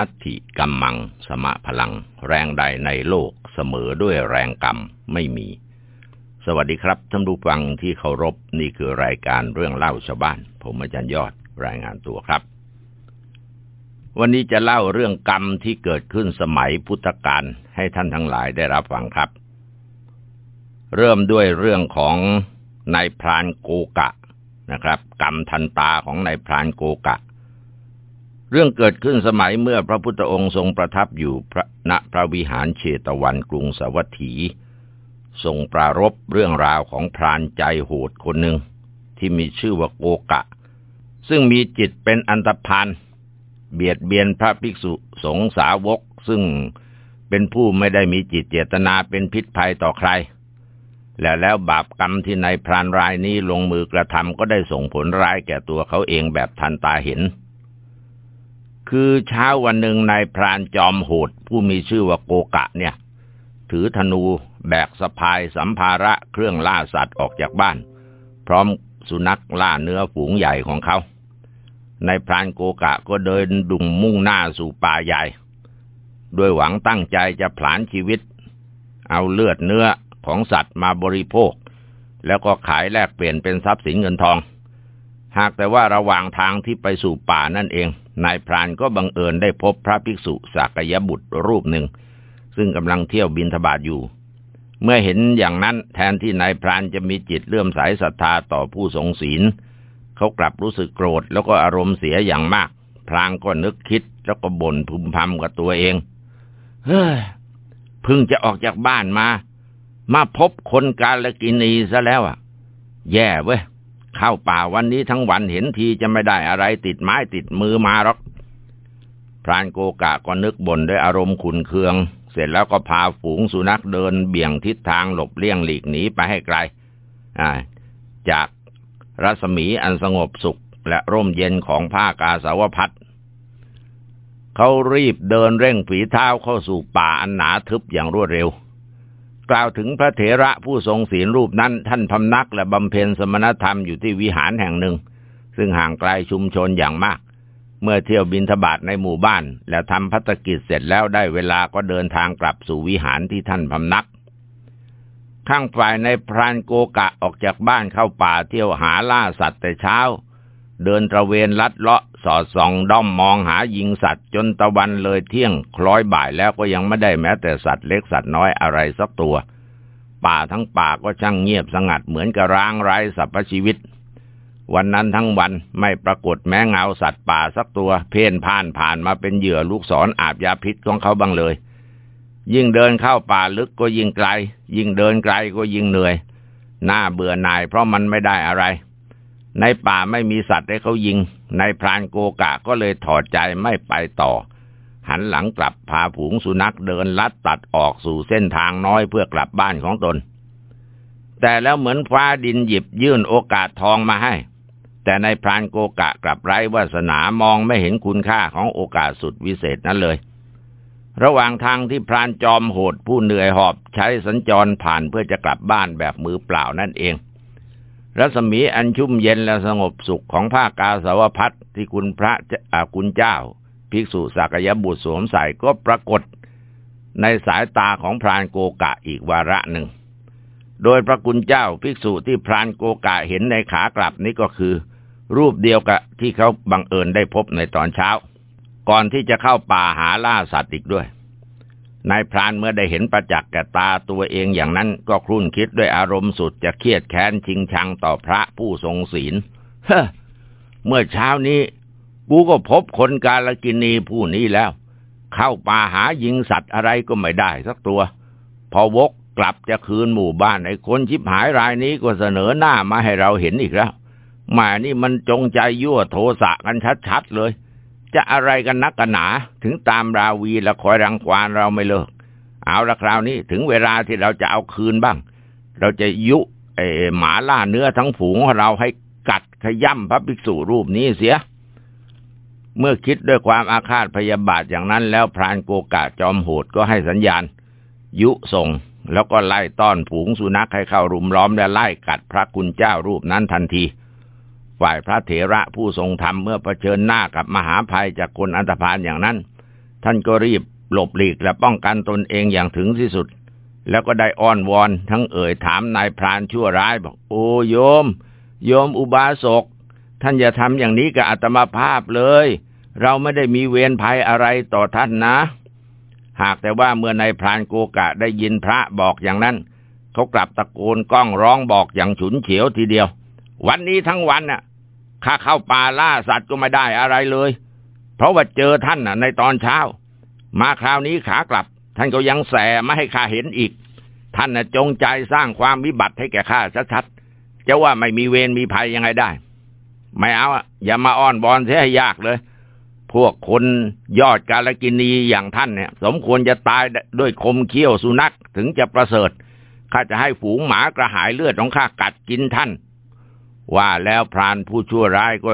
นัตถิกัมมัง สมะพลัง แรงใดในโลกเสมอด้วยแรงกรรมไม่มี สวัสดีครับท่านผู้ฟังที่เคารพนี่คือรายการเรื่องเล่าชาวบ้าน ผมอาจารย์ยอดรายงานตัวครับ วันนี้จะเล่าเรื่องกรรมที่เกิดขึ้นสมัยพุทธกาลให้ท่านทั้งหลายได้รับฟังครับ เริ่มด้วยเรื่องของนายพรานโกกะนะครับ กรรมทันตาของนายพรานโกกะ เรื่องเกิดขึ้นสมัยเมื่อพระพุทธองค์ทรงประทับอยู่พระณพระวิหารเชตวันกรุงสวัสถี ทรงปรารบเรื่องราวของพรานใจโหดคนหนึ่งที่มีชื่อว่าโกกะ ซึ่งมีจิตเป็นอันตพานเบียดเบียนพระภิกษุสงสาวก ซึ่งเป็นผู้ไม่ได้มีจิตเจตนาเป็นพิษภัยต่อใคร และแล้วบาปกรรมที่ในพรานรายนี้ลงมือกระทำก็ได้ส่งผลร้ายแก่ตัวเขาเองแบบทันตาเห็น คือเช้าวันหนึ่งนายพรานจอมโหด ผู้มีชื่อว่าโกกะเนี่ย ถือธนูแบกสะพายสัมภาระเครื่องล่าสัตว์ออกจากบ้าน พร้อมสุนัขล่าเนื้อฝูงใหญ่ของเขานายพรานโกกะก็เดินดุงมุ่งหน้าสู่ป่าใหญ่ด้วยหวังตั้งใจจะผลานชีวิต เอาเลือดเนื้อของสัตว์มาบริโภค แล้วก็ขายแลกเปลี่ยนเป็นทรัพย์สินเงินทอง หากแต่ว่าระหว่างทางที่ไปสู่ป่านั่นเองนายพรานก็บังเอิญได้พบพระภิกษุสักยบุตรรูปหนึ่ง ซึ่งกำลังเที่ยวบินทบาทอยู่ เมื่อเห็นอย่างนั้นแทนที่นายพรานจะมีจิตเลื่อมใสศรัทธาต่อผู้ทรงศีล เขากลับรู้สึกโกรธแล้วก็อารมณ์เสียอย่างมาก พรางก็นึกคิดแล้วก็บ่นพึมพำกับตัวเอง เฮ้ยพิ่งจะออกจากบ้านมา มาพบคนกาลกินีซะแล้วอะ แย่เว้ย เข้าป่าวันนี้ทั้งวันเห็นทีจะไม่ได้อะไรติดไม้ติดมือมาหรอก พรานโกกะก็นึกบ่นด้วยอารมณ์ขุนเคือง เสร็จแล้วก็พาฝูงสุนัขเดินเบี่ยงทิศทางหลบเลี่ยงหลีกหนีไปให้ไกลจากรัศมีอันสงบสุขและร่มเย็นของผ้ากาสาวพัดเขารีบเดินเร่งฝีเท้าเข้าสู่ป่าอันหนาทึบอย่างรวดเร็ว กล่าวถึงพระเถระผู้ทรงศีลรูปนั้น ท่านพำนักและบำเพ็ญสมณธรรมอยู่ที่วิหารแห่งหนึ่ง ซึ่งห่างไกลชุมชนอย่างมาก เมื่อเที่ยวบินทบาทในหมู่บ้าน และทำพัฒกิจเสร็จแล้วได้เวลาก็เดินทางกลับสู่วิหารที่ท่านพำนัก ข้างฝ่ายในพรานโกกะออกจากบ้านเข้าป่าเที่ยวหาล่าสัตว์แต่เช้า เดินตระเวนลัดเลาะ สอดส่องด้อมมองหายิงสัตว์จนตะวันเลยเที่ยงคล้อยบ่ายแล้วก็ยังไม่ได้แม้แต่สัตว์เล็กสัตว์น้อยอะไรสักตัว ป่าทั้งป่าก็ช่างเงียบสงัดเหมือนกับร้างไร้สรรพชีวิต วันนั้นทั้งวันไม่ปรากฏแม้เงาสัตว์ป่าสักตัว เพ่นผ่านผ่านมาเป็นเหยื่อลูกศรออาบยาพิษของเขาบ้างเลย ยิ่งเดินเข้าป่าลึกก็ยิ่งไกล ยิ่งเดินไกลก็ยิ่งเหนื่อย หน่าเบื่อหน่ายเพราะมันไม่ได้อะไร ในป่าไม่มีสัตว์ให้เขายิงนายพรานโกกะก็เลยถอดใจไม่ไปต่อ หันหลังกลับพาผูงสุนัขเดินลัดตัดออกสู่เส้นทางน้อยเพื่อกลับบ้านของตน แต่แล้วเหมือนฟ้าดินหยิบยื่นโอกาสทองมาให้ แต่นายพรานโกกะกลับไร้วาสนามองไม่เห็นคุณค่าของโอกาสสุดวิเศษนั้นเลย ระหว่างทางที่พรานจอมโหดผู้เหนื่อยหอบใช้สัญจรผ่านเพื่อจะกลับบ้านแบบมือเปล่านั่นเอง รัศมีอันชุ่มเย็นและสงบสุขของผ้ากาสาวพัดที่คุณพระอาคุณเจ้า ภิกษุสักยบุตรสวมใส่ก็ปรากฏ ในสายตาของพรานโกกะอีกวาระหนึ่ง โดยพระคุณเจ้าภิกษุที่พรานโกกะเห็นในขากลับนี้ก็คือ รูปเดียวกับที่เขาบังเอิญได้พบในตอนเช้า ก่อนที่จะเข้าป่าหาล่าสัตว์อีกด้วย นายพรานเมื่อได้เห็นประจักษ์แก่ตาตัวเองอย่างนั้นก็ครุ่นคิดด้วยอารมณ์สุดจะเครียดแค้นชิงชังต่อพระผู้ทรงศีลเฮ้เมื่อเช้านี้กูก็พบคนกาลกินีผู้นี้แล้ว เข้าป่าหายิงสัตว์อะไรก็ไม่ได้สักตัว พอวกกลับจะคืนหมู่บ้านไอ้คนชิบหายรายนี้ก็เสนอหน้ามาให้เราเห็นอีกแล้วแม่นี่มันจงใจยั่วโทสะกันชัดๆเลย จะอะไรกันนักกันหนา ถึงตามราวีและคอยรังควานเราไม่เลิก เอาละคราวนี้ถึงเวลาที่เราจะเอาคืนบ้าง เราจะยุไอหมาล่าเนื้อทั้งฝูงของเราให้กัดขย่ำพระภิกษุรูปนี้เสีย เมื่อคิดด้วยความอาฆาตพยาบาทอย่างนั้น แล้วพรานโกกะจอมโหดก็ให้สัญญาณ ยุส่งแล้วก็ไล่ต้อนฝูงสุนัขให้เข้ารุมล้อมและไล่กัดพระคุณเจ้ารูปนั้นทันที ฝ่ายพระเถระผู้ทรงธรรมเมื่อเผชิญหน้ากับมหาภัยจากคนอันธพาลอย่างนั้น ท่านก็รีบหลบหลีกและป้องกันตนเองอย่างถึงที่สุด แล้วก็ได้อ้อนวอนทั้งเอ่ยถามนายพรานชั่วร้ายบอกโอ้โยม โยมอุบาสกท่านอย่าทำอย่างนี้กับอัตมาภาพเลย เราไม่ได้มีเวรภัยอะไรต่อท่านนะ หากแต่ว่าเมื่อนายพรานโกกะได้ยินพระบอกอย่างนั้น เขากลับตะโกนก้องร้องบอกอย่างฉุนเฉียวทีเดียว วันนี้ทั้งวันน่ะ ข้าเข้าป่าล่าสัตว์ก็ไม่ได้อะไรเลย เพราะว่าเจอท่านน่ะในตอนเช้า มาคราวนี้ขากลับ ท่านก็ยังแสไม่ให้ข้าเห็นอีก ท่านน่ะจงใจสร้างความวิบัติให้แก่ข้าชัดๆจะว่าไม่มีเวรมีภัยยังไงได้ ไม่เอาอย่ามาอ้อนบอนเสียให้ยากเลย พวกคนยอดกาลกินีอย่างท่านเนี่ย สมควรจะตายด้วยคมเขี้ยวสุนัขถึงจะประเสริฐข้าจะให้ฝูงหมากระหายเลือดของข้ากัดกินท่าน ว่าแล้วพรานผู้ชั่วร้ายก็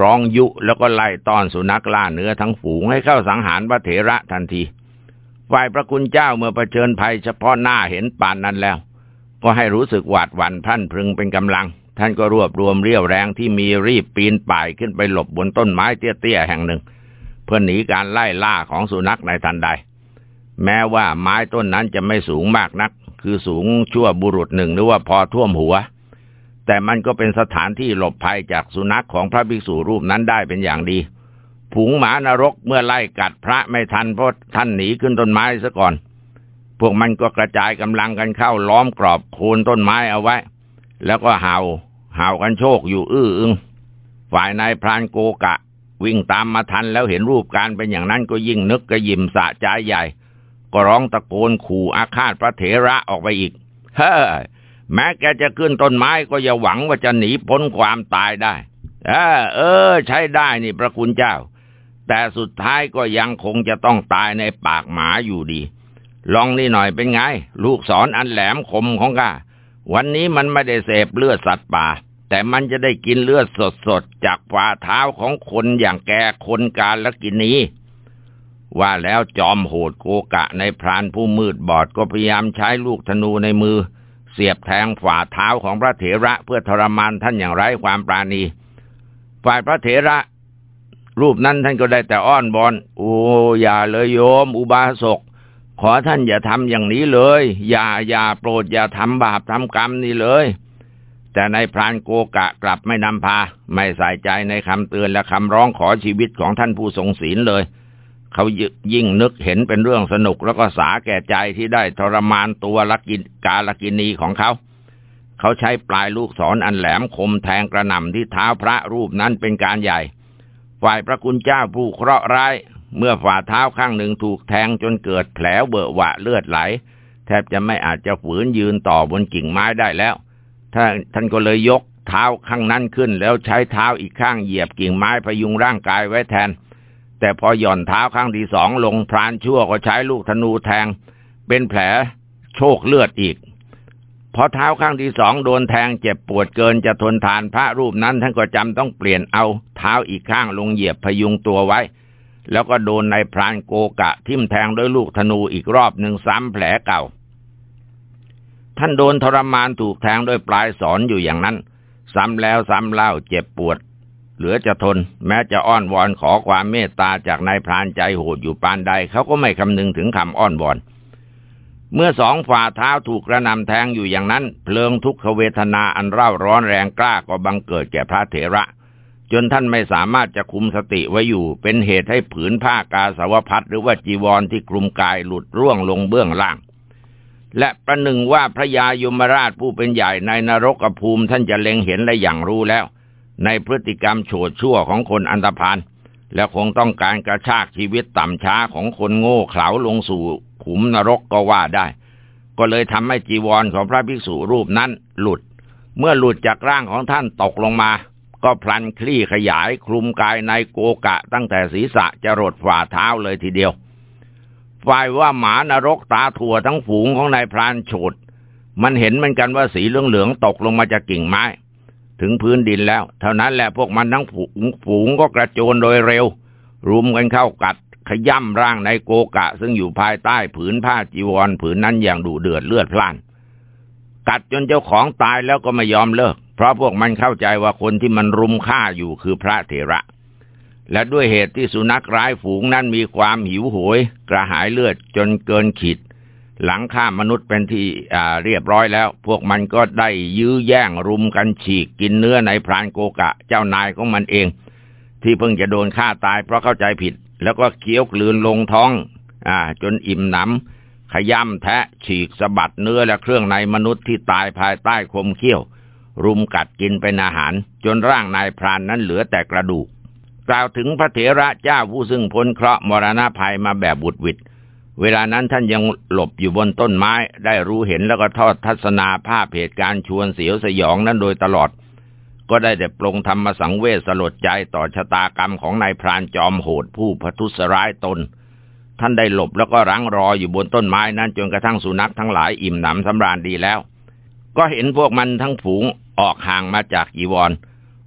ร้องยุแล้วก็ไล่ต้อนสุนัขล่าเนื้อทั้งฝูงให้เข้าสังหารพระเถระทันที ฝ่ายพระคุณเจ้าเมื่อเผชิญภัยเฉพาะหน้าเห็นป่านนั้นแล้ว ก็ให้รู้สึกหวาดหวั่นพันพึงเป็นกำลัง ท่านก็รวบรวมเรี่ยวแรงที่มีรีบปีนป่ายขึ้นไปหลบบนต้นไม้เตี้ยๆแห่งหนึ่ง เพื่อหนีการไล่ล่าของสุนัขในทันใด แม้ว่าไม้ต้นนั้นจะไม่สูงมากนัก คือสูงชั่วบุรุษหนึ่งหรือว่าพอท่วมหัว แต่มันก็เป็นสถานที่หลบภัยจากสุนัขของพระภิกษุรูปนั้นได้เป็นอย่างดีผงหมานรกเมื่อไล่กัดพระไม่ทันเพราะท่านหนีขึ้นต้นไม้ซะก่อน พวกมันก็กระจายกำลังกันเข้าล้อมกรอบโคนต้นไม้เอาไว้ แล้วก็เห่าเห่ากันโชคอยู่อื้ออึงฝ่ายนายพรานโกกะ วิ่งตามมาทันแล้วเห็นรูปการเป็นอย่างนั้นก็ยิ่งนึกกระยิมสะใจใหญ่ ก็ร้องตะโกนขู่อาฆาตพระเถระออกไปอีก เฮ้ แม้แกจะขึ้นต้นไม้ก็อย่าหวังว่าจะหนีพ้นความตายได้เออเออ ใช้ได้นี่พระคุณเจ้า แต่สุดท้ายก็ยังคงจะต้องตายในปากหมาอยู่ดี ลองนี่หน่อยเป็นไง ลูกศรออันแหลมคมของข้าวันนี้มันไม่ได้เสพเลือดสัตว์ป่า แต่มันจะได้กินเลือดสดๆ จากฝ่าเท้าของคนอย่างแกคนกาลกินนี้ว่าแล้วจอมโหดโกกะในพรานผู้มืดบอดก็พยายามใช้ลูกธนูในมือ สียบแทงฝ่าเท้าของพระเถระเพื่อทรมานท่านอย่างไร้ความปราณี ฝ่ายพระเถระ รูปนั้นท่านก็ได้แต่อ้อนบอนโอ้อย่าเลยโยม อุบาสกขอท่านอย่าทำอย่างนี้เลย อย่าอย่าโปรดอย่าทำบาปทำกรรมนี่เลย แต่ในพรานโกกะกลับไม่นำพา ไม่ใส่ใจในคำเตือนและคำร้องขอชีวิตของท่านผู้ทรงศีลเลย เขายิ่งนึกเห็นเป็นเรื่องสนุกแล้วก็สาแก่ใจที่ได้ทรมานตัวลักินกาลกินีของเขา เขาใช้ปลายลูกศรออันแหลมคมแทงกระหน่ำที่เท้าพระรูปนั้นเป็นการใหญ่ ฝ่ายพระคุณเจ้าผู้เคราะห์ร้าย เมื่อฝ่าเท้าข้างหนึ่งถูกแทงจนเกิดแผลเบอะหวะเลือดไหล แทบจะไม่อาจจะฝืนยืนต่อบนกิ่งไม้ได้แล้วท่านท่านก็เลยยกเท้าข้างนั้นขึ้นแล้วใช้เท้าอีกข้างเหยียบกิ่งไม้พยุงร่างกายไว้แทน แต่พอหย่อนเท้าข้างที่สองลงพรานชั่วก็ใช้ลูกธนูแทง เป็นแผลโชคเลือดอีก พอเท้าข้างที่สองโดนแทงเจ็บปวดเกินจะทนทานพระรูปนั้นท่านก็จำต้องเปลี่ยนเอาเท้าอีกข้างลงเหยียบพยุงตัวไว้ แล้วก็โดนในพรานโกกะ ทิ่มแทงด้วยลูกธนูอีกรอบหนึ่งซ้ำแผลเก่า ท่านโดนทรมานถูกแทงด้วยปลายสอนอยู่อย่างนั้น ซ้ำแล้วซ้ำเล่าเจ็บปวด เหลือจะทน แม้จะอ้อนวอนขอความเมตตาจากนายพรานใจโหดอยู่ปานใด เขาก็ไม่คำนึงถึงคำอ้อนวอน เมื่อสองฝ่าเท้าถูกกระนำแทงอยู่อย่างนั้น เพลิงทุกขเวทนาอันเร่าร้อนแรงกล้าก็บังเกิดแก่พระเถระ จนท่านไม่สามารถจะคุมสติไว้อยู่ เป็นเหตุให้ผืนผ้ากาสาวพัดหรือว่าจีวรที่คลุมกายหลุดร่วงลงเบื้องล่างและประหนึ่งว่าพระยายมราชผู้เป็นใหญ่ในนรกภูมิท่านจะเล็งเห็นและอย่างรู้แล้ว ในพฤติกรรมโฉดชั่วของคนอันธพาลและคงต้องการกระชากชีวิตต่ำช้าของคนโง่เขลาลงสู่ขุมนรกก็ว่าได้ ก็เลยทำให้จีวรของพระภิกษุรูปนั้นหลุด เมื่อหลุดจากร่างของท่านตกลงมา ก็พลันคลี่ขยายคลุมกายในโกกะตั้งแต่ศีรษะจะรดฝ่าเท้าเลยทีเดียว ฝ่ายว่าหมานรกตาถั่วทั้งฝูงของนายพรานโฉดมันเห็นเหมือนกันว่าสีเหลืองๆตกลงมาจากกิ่งไม้ ถึงพื้นดินแล้ว เท่านั้นแหละพวกมันทั้งฝูงฝูงก็กระโจนโดยเร็ว รุมกันเข้ากัด ขย่ำร่างในโกกะ ซึ่งอยู่ภายใต้ผืนผ้าจีวรผืนนั้นอย่างดุเดือดเลือดพล่าน กัดจนเจ้าของตายแล้วก็ไม่ยอมเลิก เพราะพวกมันเข้าใจว่าคนที่มันรุมฆ่าอยู่คือพระเถระ และด้วยเหตุที่สุนัขร้ายฝูงนั้นมีความหิวโหย กระหายเลือดจนเกินขีด หลังฆ่ามนุษย์เป็นที่เรียบร้อยแล้ว พวกมันก็ได้ยื้อแย่งรุมกันฉีกกินเนื้อในพรานโกกะ เจ้านายของมันเอง ที่เพิ่งจะโดนฆ่าตายเพราะเข้าใจผิด แล้วก็เคี้ยวกลืนลงท้อง อ่า จนอิ่มหนำขย่ำแทะฉีกสะบัดเนื้อและเครื่องในมนุษย์ที่ตายภายใต้คมเขี้ยว รุมกัดกินเป็นอาหาร จนร่างนายพรานนั้นเหลือแต่กระดูกกล่าวถึงพระเถระเจ้าผู้ซึ่งพ้นเคราะห์มรณะภัยมาแบบบุดวิด เวลานั้นท่านยังหลบอยู่บนต้นไม้ ได้รู้เห็นแล้วก็ทอดทัศนาภาพเหตุการณ์ชวนเสียวสยองนั้นโดยตลอด ก็ได้แต่ปรงธรรมสังเวชสลดใจต่อชะตากรรมของนายพรานจอมโหดผู้พทุสร้ายตน ท่านได้หลบแล้วก็รังรออยู่บนต้นไม้นั้นจนกระทั่งสุนัขทั้งหลายอิ่มหนำสำราญดีแล้ว ก็เห็นพวกมันทั้งฝูงออกห่างมาจากจีวร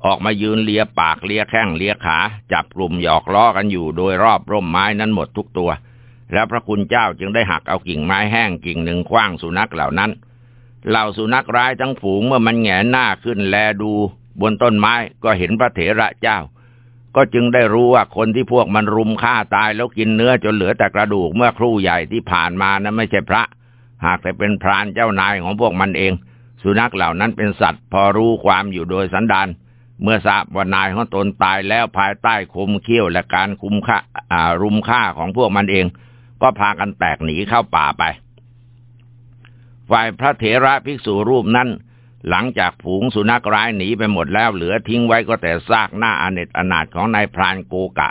ออกมายืนเลียปากเลียแข้งเลียขา จับกลุ่มหยอกล้อกันอยู่โดยรอบร่มไม้นั้นหมดทุกตัว แล้วพระคุณเจ้าจึงได้หักเอากิ่งไม้แห้งกิ่งหนึ่งคว้างสุนัขเหล่านั้น เหล่าสุนัขร้ายทั้งฝูงเมื่อมันแงหน้าขึ้นแลดู บนต้นไม้ก็เห็นพระเถระเจ้า ก็จึงได้รู้ว่าคนที่พวกมันรุมฆ่าตายแล้วกินเนื้อจนเหลือแต่กระดูกเมื่อครู่ใหญ่ที่ผ่านมานั้นไม่ใช่พระ หากแต่เป็นพรานเจ้านายของพวกมันเอง สุนัขเหล่านั้นเป็นสัตว์ พอรู้ความอยู่โดยสันดานเมื่อทราบว่านายของตนตายแล้วภายใต้คุมเขี้ยวและการคุมฆ่ารุมฆ่าของพวกมันเอง ก็พากันแตกหนีเข้าป่าไป ฝ่ายพระเถระภิกษุรูปนั้น หลังจากผูงสุนัขร้ายหนีไปหมดแล้วเหลือทิ้งไว้ก็แต่ซากหน้าอเนตอนาถของนายพรานโกกะ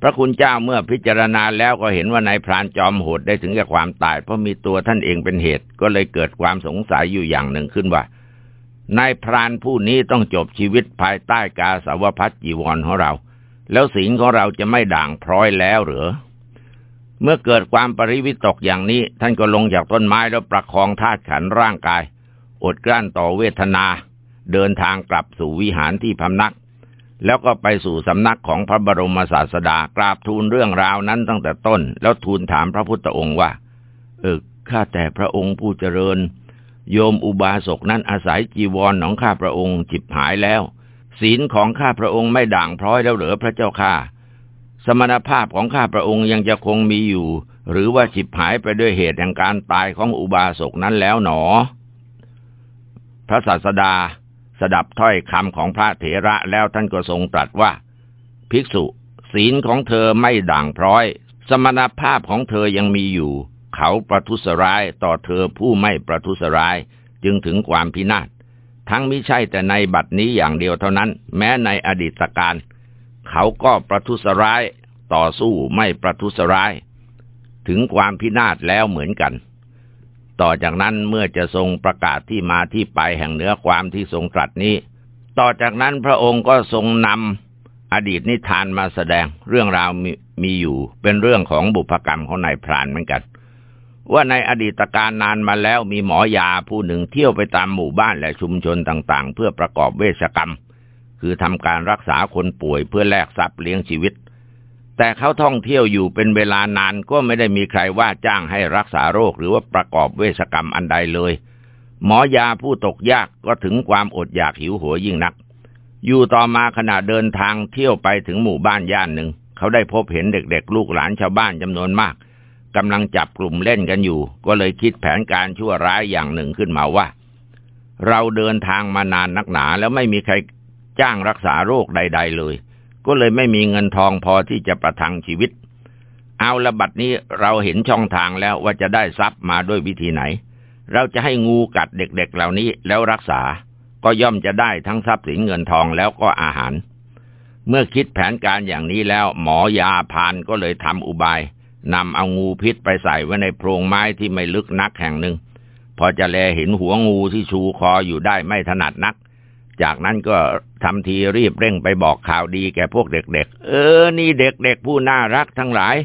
พระคุณเจ้าเมื่อพิจารณาแล้วก็เห็นว่านายพรานจอมโหดได้ถึงแก่ความตาย เพราะมีตัวท่านเองเป็นเหตุ ก็เลยเกิดความสงสัยอยู่อย่างหนึ่งขึ้นว่านายพรานผู้นี้ต้องจบชีวิตภายใต้กาสาวพัดจีวรของเรา แล้วศีลของเราจะไม่ด่างพร้อยแล้วหรือ เมื่อเกิดความปริวิตกอย่างนี้ ท่านก็ลงจากต้นไม้แล้วประคองธาตุขันร่างกาย อดกลั้นต่อเวทนา เดินทางกลับสู่วิหารที่พำนัก แล้วก็ไปสู่สำนักของพระบรมศาสดากราบทูลเรื่องราวนั้นตั้งแต่ต้น แล้วทูลถามพระพุทธองค์ว่า เออข้าแต่พระองค์ผู้เจริญ โยมอุบาสกนั้นอาศัยจีวรของข้าพระองค์จิบหายแล้ว ศีลของข้าพระองค์ไม่ด่างพร้อยแล้วเหรือพระเจ้าข้า สมณภาพของข้าพระองค์ยังจะคงมีอยู่ หรือว่าจิบหายไปด้วยเหตุแห่งการตายของอุบาสกนั้นแล้วหนอ พระศาสดาสดับถ้อยคำของพระเถระแล้วท่านก็ทรงตรัสว่า ภิกษุ ศีลของเธอไม่ด่างพร้อย สมณภาพของเธอยังมีอยู่ เขาประทุษร้ายต่อเธอผู้ไม่ประทุษร้ายจึงถึงความพินาศทั้งมิใช่แต่ในบัดนี้อย่างเดียวเท่านั้น แม้ในอดีตการ เขาก็ประทุษร้ายต่อสู้ไม่ประทุษร้าย ถึงความพินาศแล้วเหมือนกัน ต่อจากนั้นเมื่อจะทรงประกาศที่มาที่ไปแห่งเนื้อความที่ทรงตรัสนี้ ต่อจากนั้นพระองค์ก็ทรงนำอดีตนิทานมาแสดงเรื่องราวมมีอยู่เป็นเรื่องของบุพกรรมของนายพรานเหมือนกัน ว่าในอดีตการนานมาแล้วมีหมอยาผู้หนึ่งเที่ยวไปตามหมู่บ้านและชุมชนต่างๆ เพื่อประกอบเวชกรรม คือทำการรักษาคนป่วยเพื่อแลกทรัพย์เลี้ยงชีวิต แต่เขาท่องเที่ยวอยู่เป็นเวลานานก็ไม่ได้มีใครว่าจ้างให้รักษาโรคหรือว่าประกอบเวชกรรมอันใดเลย หมอยาผู้ตกยากก็ถึงความอดอยากหิวโหยยิ่งนัก อยู่ต่อมาขณะเดินทางเที่ยวไปถึงหมู่บ้านย่านหนึ่ง เขาได้พบเห็นเด็กๆ ลูกหลานชาวบ้านจำนวนมากกำลังจับกลุ่มเล่นกันอยู่ ก็เลยคิดแผนการชั่วร้ายอย่างหนึ่งขึ้นมาว่า เราเดินทางมานานนักหนาแล้วไม่มีใคร จ้างรักษาโรคใด ๆ เลย ก็เลยไม่มีเงินทองพอที่จะประทังชีวิต เอาละบัดนี้เราเห็นช่องทางแล้วว่าจะได้ทรัพย์มาด้วยวิธีไหน เราจะให้งูกัดเด็กๆเหล่านี้แล้วรักษา ก็ย่อมจะได้ทั้งทรัพย์สินเงินทองแล้วก็อาหาร เมื่อคิดแผนการอย่างนี้แล้วหมอยาพานก็เลยทำอุบายนำเอางูพิษไปใส่ไว้ในโพรงไม้ที่ไม่ลึกนักแห่งหนึ่งพอจะแลเห็นหัวงูที่ชูคออยู่ได้ไม่ถนัดนัก จากนั้นก็ทำทีรีบเร่งไปบอกข่าวดีแก่พวกเด็ก ๆ เออ นี่เด็กๆผู้น่ารักทั้งหลาย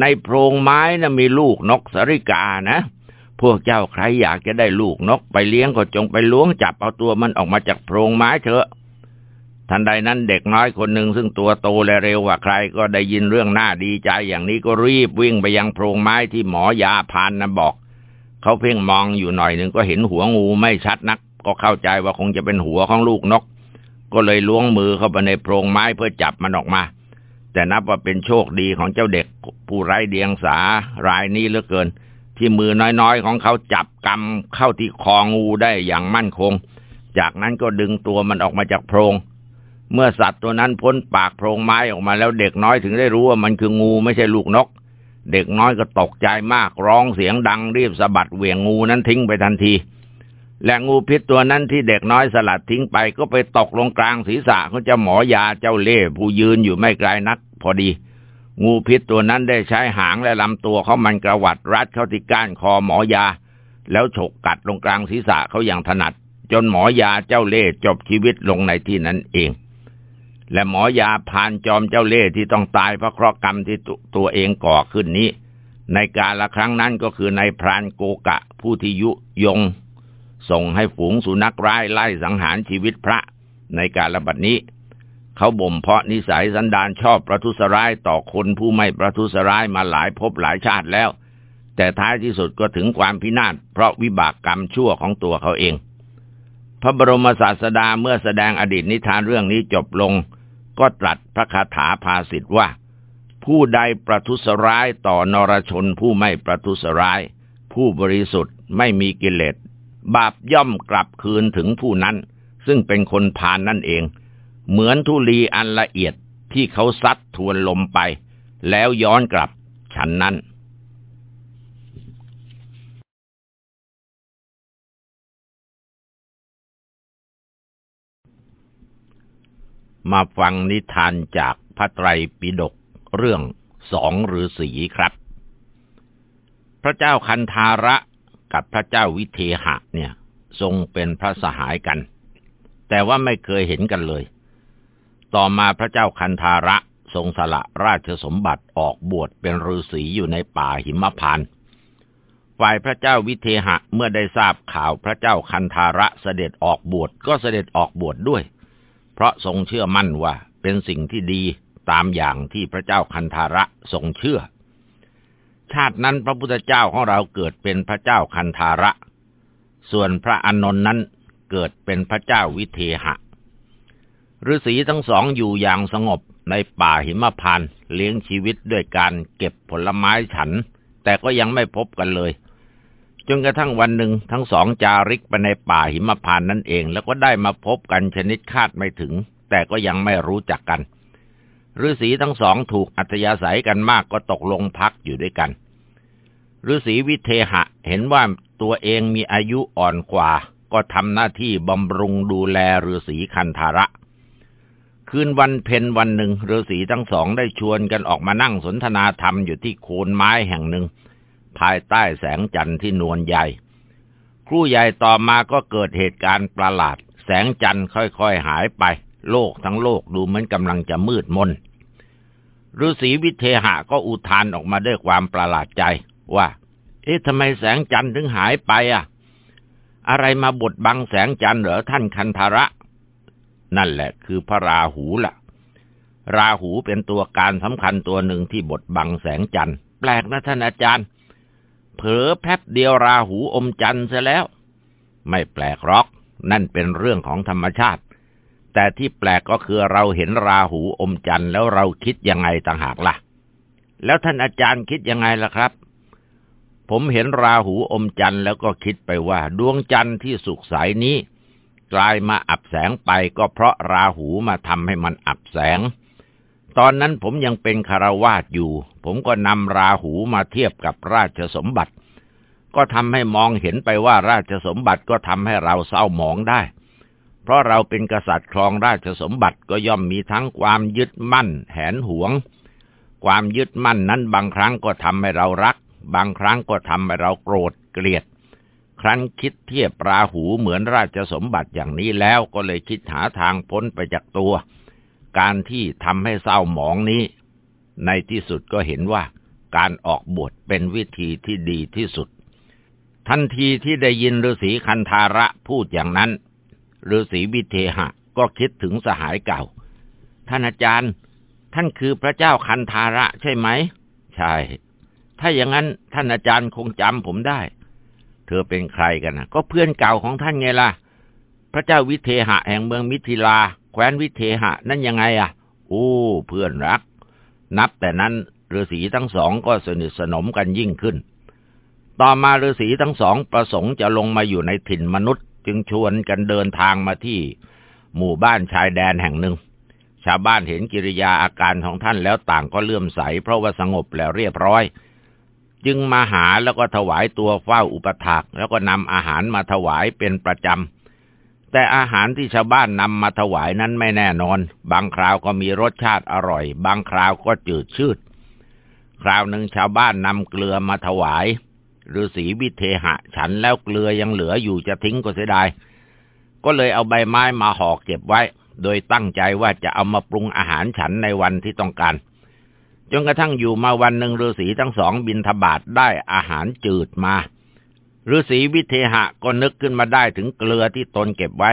ในโพรงไม้นะ่ะมีลูกนกสริกานะ พวกเจ้าใครอยากจะได้ลูกนกไปเลี้ยงก็จงไปล้วงจับเอาตัวมันออกมาจากโพรงไม้เถอะ ทันใดนั้นเด็กน้อยคนหนึ่งซึ่งตัวโตและเร็วกว่าใครก็ได้ยินเรื่องน่าดีใจอย่างนี้ก็รีบวิ่งไปยังโพรงไม้ที่หมอยาพานนะบอก เขาเพ่งมองอยู่หน่อยหนึ่งก็เห็นหัวงูไม่ชัดนัก ก็เข้าใจว่าคงจะเป็นหัวของลูกนก ก็เลยล้วงมือเข้าไปในโพรงไม้เพื่อจับมันออกมา แต่นับว่าเป็นโชคดีของเจ้าเด็ก ผู้ไร้เดียงสารายนี้เหลือเกิน ที่มือน้อยๆของเขาจับกำเข้าที่คองูได้อย่างมั่นคง จากนั้นก็ดึงตัวมันออกมาจากโพรงเมื่อสัตว์ตัวนั้นพ้นปากโพรงไม้ออกมาแล้วเด็กน้อยถึงได้รู้ว่ามันคืองูไม่ใช่ลูกนก เด็กน้อยก็ตกใจมากร้องเสียงดังรีบสะบัดเหวี่ยงงูนั้นทิ้งไปทันที และงูพิษตัวนั้นที่เด็กน้อยสลัดทิ้งไปก็ไปตกลงกลางศีรษะของเจ้าหมอยาเจ้าเล่ผู้ยืนอยู่ไม่ไกลนัก พอดี งูพิษตัวนั้นได้ใช้หางและลำตัวเขามันกระวัดรัดเข้าที่ก้านคอหมอยา แล้วฉกกัดลงกลางศีรษะเขาอย่างถนัด จนหมอยาเจ้าเล่จบชีวิตลงในที่นั้นเอง และหมอยาพานจอมเจ้าเล่ที่ต้องตายเพราะเคราะห์กรรมที่ตัวเองก่อขึ้นนี้ ในการละครั้งนั้นก็คือในพรานโกกะผู้ที่ยุยง ส่งให้ฝูงสุนัขร้ายไล่สังหารชีวิตพระในการระบัดนี้ เขาบ่มเพาะนิสัยสันดานชอบประทุษร้ายต่อคนผู้ไม่ประทุษร้ายมาหลายภพหลายชาติแล้ว แต่ท้ายที่สุดก็ถึงความพินาศเพราะวิบากกรรมชั่วของตัวเขาเอง พระบรมศาสดาเมื่อแสดงอดีตนิทานเรื่องนี้จบลง ก็ตรัสพระคาถาภาสิทธ์ว่าผู้ใดประทุษร้ายต่อนรชนผู้ไม่ประทุษร้าย ผู้บริสุทธิ์ไม่มีกิเลส บาปย่อมกลับคืนถึงผู้นั้น ซึ่งเป็นคนพานนั่นเอง เหมือนทุลีอันละเอียดที่เขาซัดทวนลมไป แล้วย้อนกลับฉันนั้นมาฟังนิทานจากพระไตรปิฎกเรื่องสองฤาษีครับ พระเจ้าคันธาระ กับพระเจ้าวิเทหะเนี่ย ทรงเป็นพระสหายกัน แต่ว่าไม่เคยเห็นกันเลย ต่อมาพระเจ้าคันธาระทรงสละราชสมบัติออกบวชเป็นฤาษีอยู่ในป่าหิมพานฝ่ายพระเจ้าวิเทหะเมื่อได้ทราบข่าวพระเจ้าคันธาระเสด็จออกบวชก็เสด็จออกบวชดด้วย เพราะทรงเชื่อมั่นว่าเป็นสิ่งที่ดีตามอย่างที่พระเจ้าคันธาระทรงเชื่อ ชาตินั้นพระพุทธเจ้าของเราเกิดเป็นพระเจ้าคันธาระ ส่วนพระอนนท์นั้นเกิดเป็นพระเจ้าวิเทหะฤาษีทั้งสองอยู่อย่างสงบในป่าหิมพานเลี้ยงชีวิตด้วยการเก็บผลไม้ฉัน แต่ก็ยังไม่พบกันเลย จนกระทั่งวันหนึ่งทั้งสองจาริกไปในป่าหิมพานนั่นเอง แล้วก็ได้มาพบกันชนิดคาดไม่ถึง แต่ก็ยังไม่รู้จักกัน ฤาษีทั้งสองถูกอัธยาศัยกันมากก็ตกลงพักอยู่ด้วยกันฤาษีวิเทหะเห็นว่าตัวเองมีอายุอ่อนกว่า ก็ทำหน้าที่บำรุงดูแลฤาษีคันธาระ คืนวันเพ็ญวันหนึ่งฤาษีทั้งสองได้ชวนกันออกมานั่งสนทนาธรรมอยู่ที่โคนไม้แห่งหนึ่ง ภายใต้แสงจันทร์ที่นวลใหญ่ ครู่ใหญ่ต่อมาก็เกิดเหตุการณ์ประหลาด แสงจันทร์ค่อยๆหายไป โลกทั้งโลกดูเหมือนกำลังจะมืดมนฤาษีวิเทหะก็อุทานออกมาด้วยความประหลาดใจ ว่า เอ๊ะทำไมแสงจันทร์ถึงหายไปอะ อะไรมาบดบังแสงจันทร์เหรอท่านคันธาระ นั่นแหละคือพระราหูละ่ะ ราหูเป็นตัวการสำคัญตัวหนึ่งที่บดบังแสงจันทร์ แปลกนะท่านอาจารย์ เผลอแป๊บเดียวราหูอมจันทร์ซะแล้ว ไม่แปลกหรอก นั่นเป็นเรื่องของธรรมชาติ แต่ที่แปลกก็คือเราเห็นราหูอมจันทร์แล้วเราคิดยังไงต่างหากละ่ะ แล้วท่านอาจารย์คิดยังไงล่ะครับ ผมเห็นราหูอมจันทร์แล้วก็คิดไปว่า ดวงจันทร์ที่สุกใสนี้ กลายมาอับแสงไปก็เพราะราหูมาทำให้มันอับแสง ตอนนั้นผมยังเป็นคารวาสอยู่ ผมก็นำราหูมาเทียบกับราชสมบัติ ก็ทำให้มองเห็นไปว่าราชสมบัติก็ทำให้เราเศร้าหมองได้ เพราะเราเป็นกษัตริย์ครองราชสมบัติก็ย่อมมีทั้งความยึดมั่น แหนหวง ความยึดมั่นนั้นบางครั้งก็ทำให้เรารัก บางครั้งก็ทำให้เราโกรธเกลียด ครั้นคิดเทียบปราหูเหมือนราชสมบัติอย่างนี้แล้วก็เลยคิดหาทางพ้นไปจากตัว การที่ทำให้เศร้าหมองนี้ ในที่สุดก็เห็นว่าการออกบวชเป็นวิธีที่ดีที่สุด ทันทีที่ได้ยินฤาษีคันธาระพูดอย่างนั้น ฤาษีวิเทหะ ก็คิดถึงสหายเก่า ท่านอาจารย์ ท่านคือพระเจ้าคันธาระใช่ไหม ใช่ ถ้าอย่างนั้นท่านอาจารย์คงจำผมได้ เธอเป็นใครกันนะก็เพื่อนเก่าของท่านไงล่ะ พระเจ้าวิเทหะแห่งเมืองมิถิลา แคว้นวิเทหะ นั่นยังไงอะ โอ้ เพื่อนรัก นับแต่นั้นฤาษีทั้งสองก็สนิทสนมกันยิ่งขึ้น ต่อมาฤาษีทั้งสองประสงค์จะลงมาอยู่ในถิ่นมนุษย์ จึงชวนกันเดินทางมาที่หมู่บ้านชายแดนแห่งหนึ่ง ชาวบ้านเห็นกิริยาอาการของท่านแล้วต่างก็เลื่อมใส เพราะว่าสงบแล้วเรียบร้อย จึงมาหาแล้วก็ถวายตัวเฝ้าอุปถากแล้วก็นำอาหารมาถวายเป็นประจำ แต่อาหารที่ชาวบ้านนำมาถวายนั้นไม่แน่นอน บางคราวก็มีรสชาติอร่อย บางคราวก็จืดชืด คราวหนึ่งชาวบ้านนำเกลือมาถวาย ฤาษีวิเทหะ ฉันแล้วเกลือยังเหลืออยู่จะทิ้งก็เสียดาย ก็เลยเอาใบไม้มาห่อเก็บไว้ โดยตั้งใจว่าจะเอามาปรุงอาหารฉันในวันที่ต้องการ จนกระทั่งอยู่มาวันหนึ่งฤาษีทั้งสองบินทบาทได้อาหารจืดมาฤาษีวิเทหะก็นึกขึ้นมาได้ถึงเกลือที่ตนเก็บไว้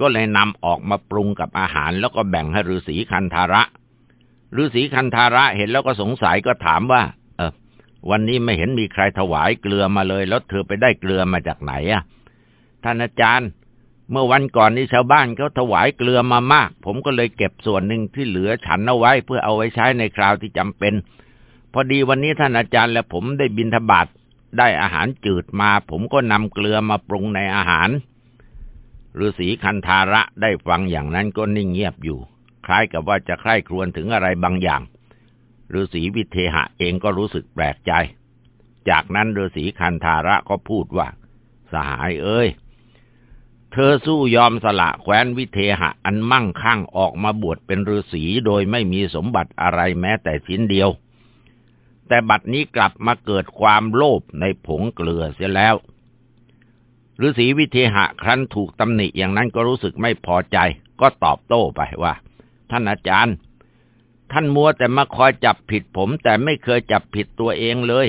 ก็เลยนำออกมาปรุงกับอาหารแล้วก็แบ่งให้ฤาษีคันธาระฤาษีคันธาระเห็นแล้วก็สงสัยก็ถามว่า วันนี้ไม่เห็นมีใครถวายเกลือมาเลย แล้วเธอไปได้เกลือมาจากไหนอะ ท่านอาจารย์ เมื่อวันก่อนนี้ชาวบ้านเขาถวายเกลือมามาก ผมก็เลยเก็บส่วนหนึ่งที่เหลือฉันเอาไว้ เพื่อเอาไว้ใช้ในคราวที่จำเป็น พอดีวันนี้ท่านอาจารย์และผมได้บินทบาทได้อาหารจืดมา ผมก็นำเกลือมาปรุงในอาหารฤาษีคันธาระได้ฟังอย่างนั้นก็นิ่งเงียบอยู่ คล้ายกับว่าจะใคร่ครวญถึงอะไรบางอย่าง ฤาษีวิเทหะเองก็รู้สึกแปลกใจ จากนั้นฤาษีคันธาระก็พูดว่า สหายเอ้ย เธอสู้ยอมสละแคว้นวิเทหะอันมั่งคั่งออกมาบวชเป็นฤาษีโดยไม่มีสมบัติอะไรแม้แต่ชิ้นเดียว แต่บัดนี้กลับมาเกิดความโลภในผงเกลือเสียแล้วฤาษีวิเทหะครั้นถูกตำหนิอย่างนั้นก็รู้สึกไม่พอใจ ก็ตอบโต้ไปว่า ท่านอาจารย์ ท่านมัวแต่มาคอยจับผิดผม แต่ไม่เคยจับผิดตัวเองเลย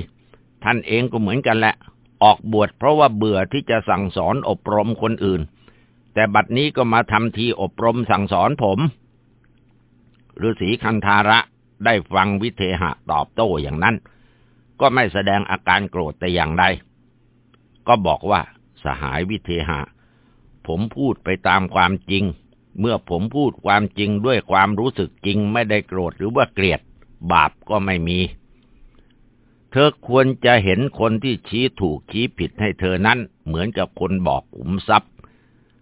ท่านเองก็เหมือนกันแหละ ออกบวชเพราะว่าเบื่อที่จะสั่งสอนอบรมคนอื่น แต่บัดนี้ก็มาทำทีอบรมสั่งสอนผมฤาษีคันธาระได้ฟังวิเทหะตอบโต้อย่างนั้น ก็ไม่แสดงอาการโกรธแต่อย่างใด ก็บอกว่าสหายวิเทหะ ผมพูดไปตามความจริง เมื่อผมพูดความจริงด้วยความรู้สึกจริงไม่ได้โกรธหรือว่าเกลียด บาปก็ไม่มี เธอควรจะเห็นคนที่ชี้ถูกชี้ผิดให้เธอนั้น เหมือนกับคนบอกขุมทรัพย์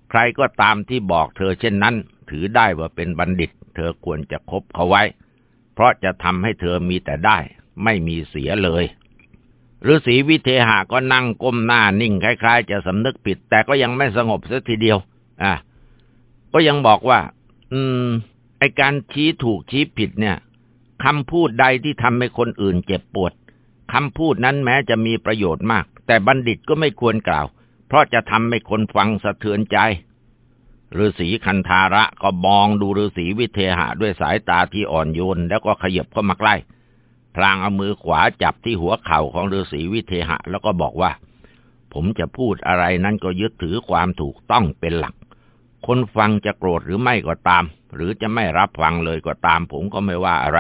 ใครก็ตามที่บอกเธอเช่นนั้น ถือได้ว่าเป็นบัณฑิต เธอควรจะคบเขาไว้ เพราะจะทำให้เธอมีแต่ได้ ไม่มีเสียเลยฤาษีวิเทหะก็นั่งก้มหน้านิ่งคล้าย ๆ จะสำนึกผิด แต่ก็ยังไม่สงบสักทีเดียว อะ ก็ยังบอกว่า อืม ไอการชี้ถูกชี้ผิดเนี่ยคำพูดใดที่ทำให้คนอื่นเจ็บปวดคำพูดนั้นแม้จะมีประโยชน์มาก แต่บัณฑิตก็ไม่ควรกล่าว เพราะจะทำให้คนฟังสะเทือนใจฤาษีคันธาระก็มองดูฤาษีวิเทหะด้วยสายตาที่อ่อนโยน แล้วก็ขยับเข้ามาใกล้ พลางเอามือขวาจับที่หัวเข่าของฤาษีวิเทหะ แล้วก็บอกว่า ผมจะพูดอะไรนั้นก็ยึดถือความถูกต้องเป็นหลัก คนฟังจะโกรธหรือไม่ก็ตาม หรือจะไม่รับฟังเลยก็ตาม ผมก็ไม่ว่าอะไร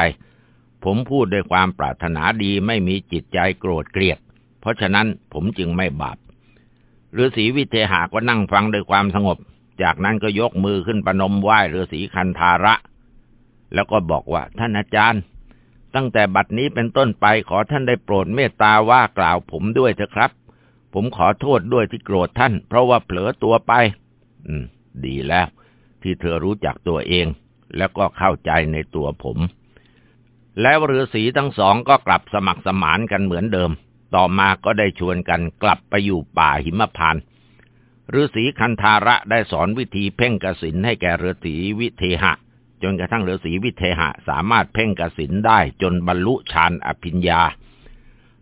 ผมพูดด้วยความปรารถนาดีไม่มีจิตใจโกรธเกลียด เพราะฉะนั้นผมจึงไม่บาปฤาษีวิเทหาก็นั่งฟังด้วยความสงบ จากนั้นก็ยกมือขึ้นประนมไหว้ฤาษีคันธาระ แล้วก็บอกว่าท่านอาจารย์ ตั้งแต่บัดนี้เป็นต้นไปขอท่านได้โปรดเมตตาว่ากล่าวผมด้วยเถอะครับ ผมขอโทษด้วยที่โกรธท่าน เพราะว่าเผลอตัวไป อืม ดีแล้ว ที่เธอรู้จักตัวเอง แล้วก็เข้าใจในตัวผม แล้วฤาษีทั้งสองก็กลับสมัครสมานกันเหมือนเดิม ต่อมาก็ได้ชวนกันกลับไปอยู่ป่าหิมพานฤาษีคันธาระได้สอนวิธีเพ่งกสินให้แก่ฤาษีวิเทหะ จนกระทั่งฤาษีวิเทหะสามารถเพ่งกสินได้จนบรรลุฌานอภิญญา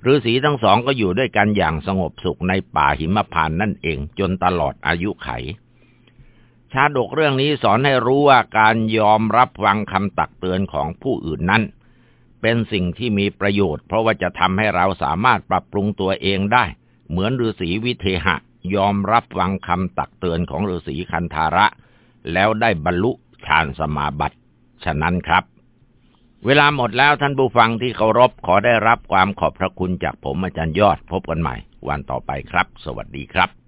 ฤาษีทั้งสองก็อยู่ด้วยกันอย่างสงบสุขในป่าหิมพานนั่นเองจนตลอดอายุไข ชาดกเรื่องนี้สอนให้รู้ว่าการยอมรับฟังคำตักเตือนของผู้อื่นนั้น เป็นสิ่งที่มีประโยชน์ เพราะว่าจะทำให้เราสามารถปรับปรุงตัวเองได้ เหมือนฤาษีวิเทหะ ยอมรับฟังคำตักเตือนของฤาษีคันธาระ แล้วได้บรรลุฌานสมาบัติ ฉะนั้นครับ เวลาหมดแล้วท่านผู้ฟังที่เคารพขอได้รับความขอบพระคุณจากผมอาจารย์ยอดพบกันใหม่ วันต่อไปครับ สวัสดีครับ